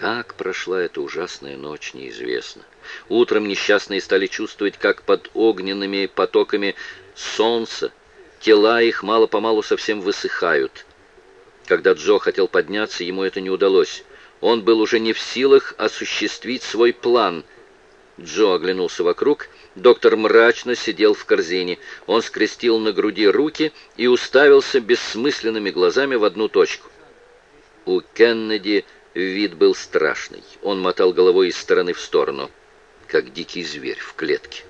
Как прошла эта ужасная ночь, неизвестно. Утром несчастные стали чувствовать, как под огненными потоками солнца тела их мало-помалу совсем высыхают. Когда Джо хотел подняться, ему это не удалось. Он был уже не в силах осуществить свой план. Джо оглянулся вокруг. Доктор мрачно сидел в корзине. Он скрестил на груди руки и уставился бессмысленными глазами в одну точку. У Кеннеди вид был страшный. Он мотал головой из стороны в сторону, как дикий зверь в клетке.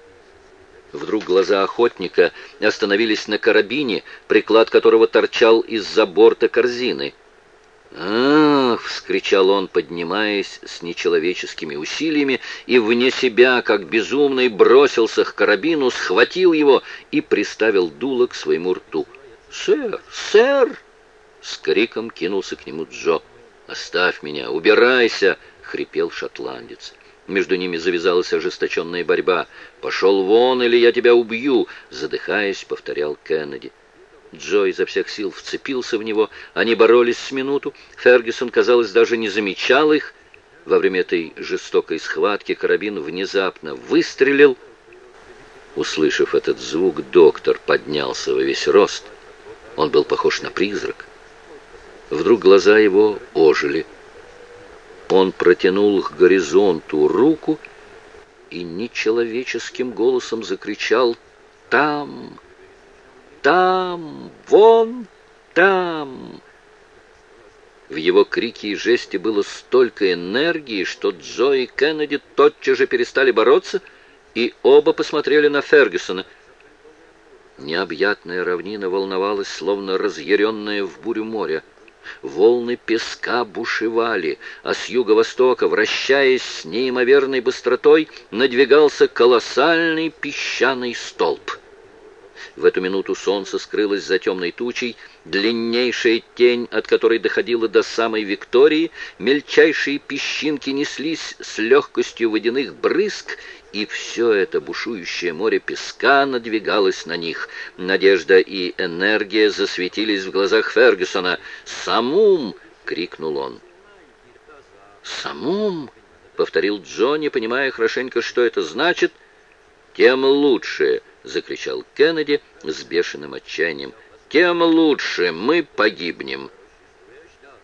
Вдруг глаза охотника остановились на карабине, приклад которого торчал из-за борта корзины. «Ах!» — вскричал он, поднимаясь с нечеловеческими усилиями, и вне себя, как безумный, бросился к карабину, схватил его и приставил дуло к своему рту. «Сэр! Сэр!» — с криком кинулся к нему Джо. «Оставь меня! Убирайся!» — хрипел шотландец. Между ними завязалась ожесточенная борьба. «Пошел вон, или я тебя убью!» — задыхаясь, повторял Кеннеди. Джо изо всех сил вцепился в него. Они боролись с минуту. Фергюсон, казалось, даже не замечал их. Во время этой жестокой схватки карабин внезапно выстрелил. Услышав этот звук, доктор поднялся во весь рост. Он был похож на призрак. Вдруг глаза его ожили. Он протянул к горизонту руку и нечеловеческим голосом закричал «Там!» там, вон там!» В его крике и жесте было столько энергии, что Джо и Кеннеди тотчас же перестали бороться, и оба посмотрели на Фергюсона. Необъятная равнина волновалась, словно разъяренная в бурю моря. Волны песка бушевали, а с юго-востока, вращаясь с неимоверной быстротой, надвигался колоссальный песчаный столб. В эту минуту солнце скрылось за темной тучей, длиннейшая тень, от которой доходила до самой Виктории, мельчайшие песчинки неслись с легкостью водяных брызг, и все это бушующее море песка надвигалось на них. Надежда и энергия засветились в глазах Фергюсона. «Самум!» — крикнул он. «Самум!» — повторил Джонни, понимая хорошенько, что это значит. «Тем лучше!» — закричал Кеннеди с бешеным отчаянием. «Тем лучше мы погибнем!»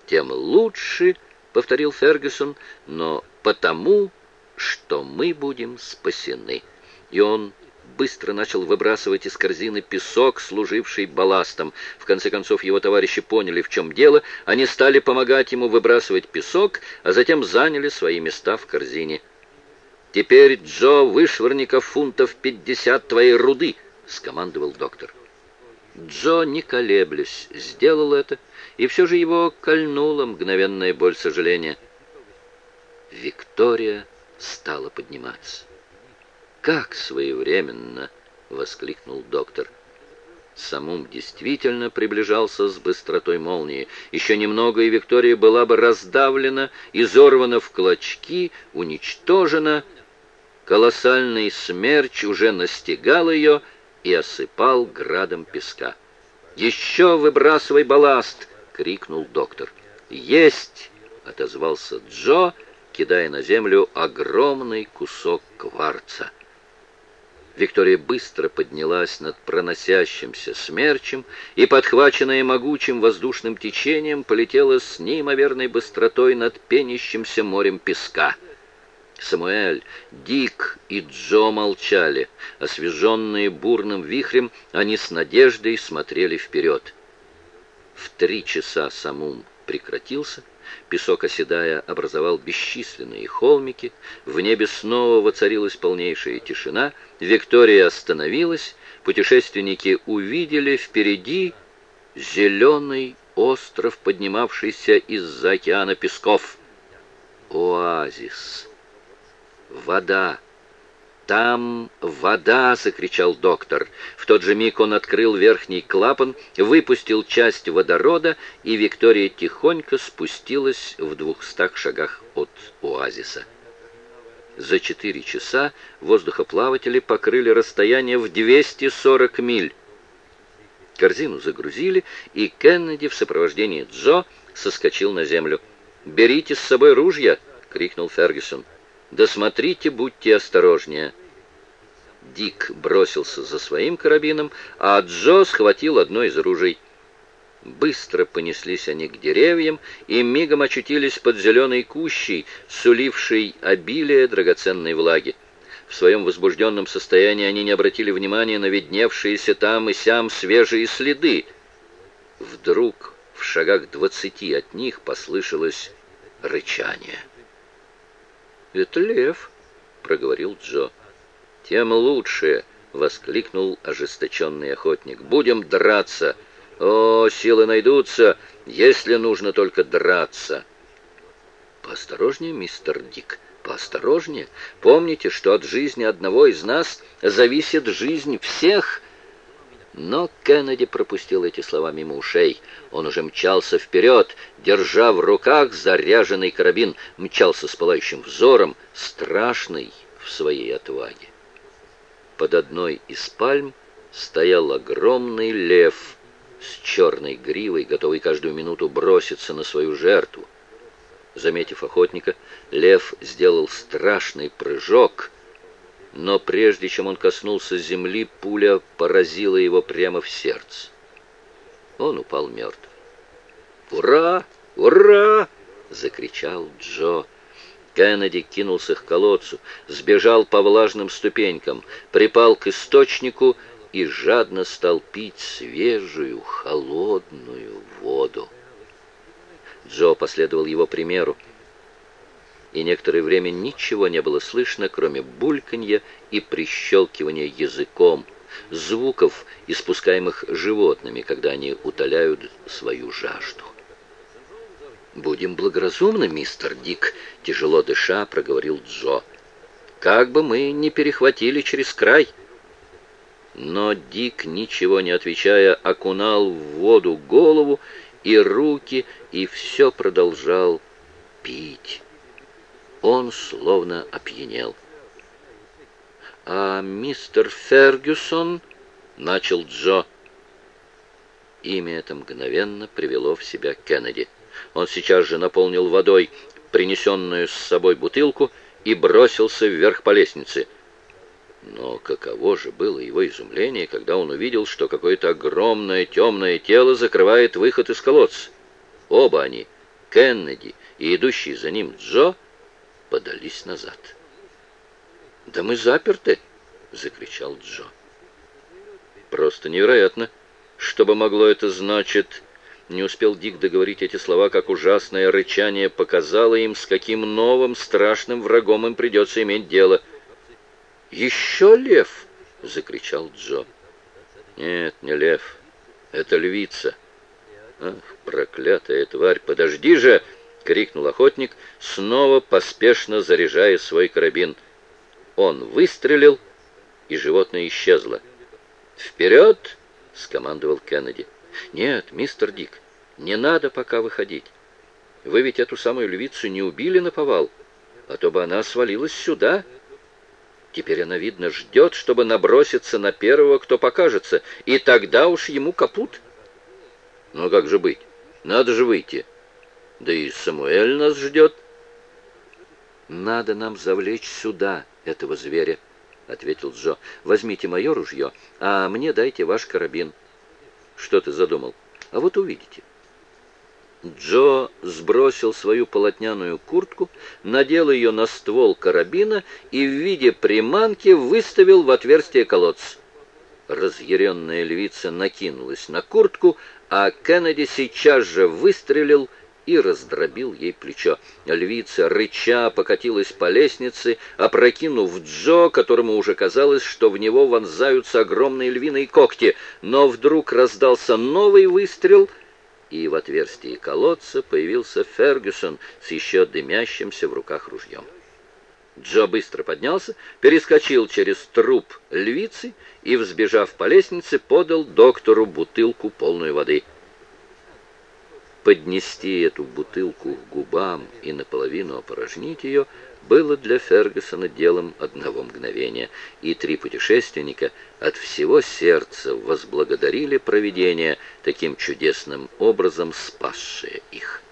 «Тем лучше!» — повторил Фергюсон, «но потому, что мы будем спасены». И он быстро начал выбрасывать из корзины песок, служивший балластом. В конце концов его товарищи поняли, в чем дело. Они стали помогать ему выбрасывать песок, а затем заняли свои места в корзине. «Теперь, Джо, вышвырни-ка фунтов пятьдесят твоей руды!» — скомандовал доктор. Джо, не колеблясь, сделал это, и все же его кольнула мгновенная боль сожаления. Виктория стала подниматься. «Как своевременно!» — воскликнул доктор. Самум действительно приближался с быстротой молнии. Еще немного, и Виктория была бы раздавлена, изорвана в клочки, уничтожена — Колоссальный смерч уже настигал ее и осыпал градом песка. «Еще выбрасывай балласт!» — крикнул доктор. «Есть!» — отозвался Джо, кидая на землю огромный кусок кварца. Виктория быстро поднялась над проносящимся смерчем и, подхваченная могучим воздушным течением, полетела с неимоверной быстротой над пенящимся морем песка — Самуэль, Дик и Джо молчали. Освеженные бурным вихрем, они с надеждой смотрели вперед. В три часа самум прекратился, песок, оседая, образовал бесчисленные холмики, в небе снова воцарилась полнейшая тишина, Виктория остановилась, путешественники увидели впереди зеленый остров, поднимавшийся из-за океана песков. Оазис. «Вода! Там вода!» — закричал доктор. В тот же миг он открыл верхний клапан, выпустил часть водорода, и Виктория тихонько спустилась в двухстах шагах от оазиса. За четыре часа воздухоплаватели покрыли расстояние в 240 миль. Корзину загрузили, и Кеннеди в сопровождении Джо соскочил на землю. «Берите с собой ружья!» крикнул Фергюсон. «Да смотрите, будьте осторожнее!» Дик бросился за своим карабином, а Джо схватил одно из ружей. Быстро понеслись они к деревьям и мигом очутились под зеленой кущей, сулившей обилие драгоценной влаги. В своем возбужденном состоянии они не обратили внимания на видневшиеся там и сям свежие следы. Вдруг в шагах двадцати от них послышалось рычание. «Это лев», — проговорил Джо. «Тем лучше», — воскликнул ожесточенный охотник. «Будем драться! О, силы найдутся, если нужно только драться!» «Поосторожнее, мистер Дик, поосторожнее. Помните, что от жизни одного из нас зависит жизнь всех». Но Кеннеди пропустил эти слова мимо ушей. Он уже мчался вперед, держа в руках заряженный карабин, мчался с пылающим взором, страшный в своей отваге. Под одной из пальм стоял огромный лев с черной гривой, готовый каждую минуту броситься на свою жертву. Заметив охотника, лев сделал страшный прыжок, но прежде чем он коснулся земли, пуля поразила его прямо в сердце. Он упал мертв. «Ура! Ура!» — закричал Джо. Кеннеди кинулся к колодцу, сбежал по влажным ступенькам, припал к источнику и жадно стал пить свежую, холодную воду. Джо последовал его примеру, и некоторое время ничего не было слышно, кроме бульканья и прищелкивания языком, звуков, испускаемых животными, когда они утоляют свою жажду. «Будем благоразумны, мистер Дик», — тяжело дыша проговорил Джо. «Как бы мы не перехватили через край». Но Дик, ничего не отвечая, окунал в воду голову и руки, и все продолжал пить. Он словно опьянел. «А мистер Фергюсон?» — начал Джо. Имя это мгновенно привело в себя Кеннеди. Он сейчас же наполнил водой принесенную с собой бутылку и бросился вверх по лестнице. Но каково же было его изумление, когда он увидел, что какое-то огромное темное тело закрывает выход из колодца. Оба они, Кеннеди и идущий за ним Джо, подались назад. «Да мы заперты!» — закричал Джо. «Просто невероятно! Что бы могло это значить?» Не успел Дик договорить эти слова, как ужасное рычание показало им, с каким новым страшным врагом им придется иметь дело. «Еще лев!» — закричал Джо. «Нет, не лев. Это львица». «Ах, проклятая тварь! Подожди же!» — крикнул охотник, снова поспешно заряжая свой карабин. Он выстрелил, и животное исчезло. «Вперед!» — скомандовал Кеннеди. «Нет, мистер Дик, не надо пока выходить. Вы ведь эту самую львицу не убили на повал, а то бы она свалилась сюда. Теперь она, видно, ждет, чтобы наброситься на первого, кто покажется, и тогда уж ему капут. Ну как же быть? Надо же выйти. Да и Самуэль нас ждет». «Надо нам завлечь сюда этого зверя», — ответил Джо. «Возьмите мое ружье, а мне дайте ваш карабин». Что ты задумал? А вот увидите. Джо сбросил свою полотняную куртку, надел ее на ствол карабина и в виде приманки выставил в отверстие колодца. Разъяренная львица накинулась на куртку, а Кеннеди сейчас же выстрелил и раздробил ей плечо. Львица, рыча, покатилась по лестнице, опрокинув Джо, которому уже казалось, что в него вонзаются огромные львиные когти. Но вдруг раздался новый выстрел, и в отверстии колодца появился Фергюсон с еще дымящимся в руках ружьем. Джо быстро поднялся, перескочил через труп львицы и, взбежав по лестнице, подал доктору бутылку полную воды — поднести эту бутылку к губам и наполовину опорожнить ее было для Фергюсона делом одного мгновения, и три путешественника от всего сердца возблагодарили провидение таким чудесным образом спасшее их.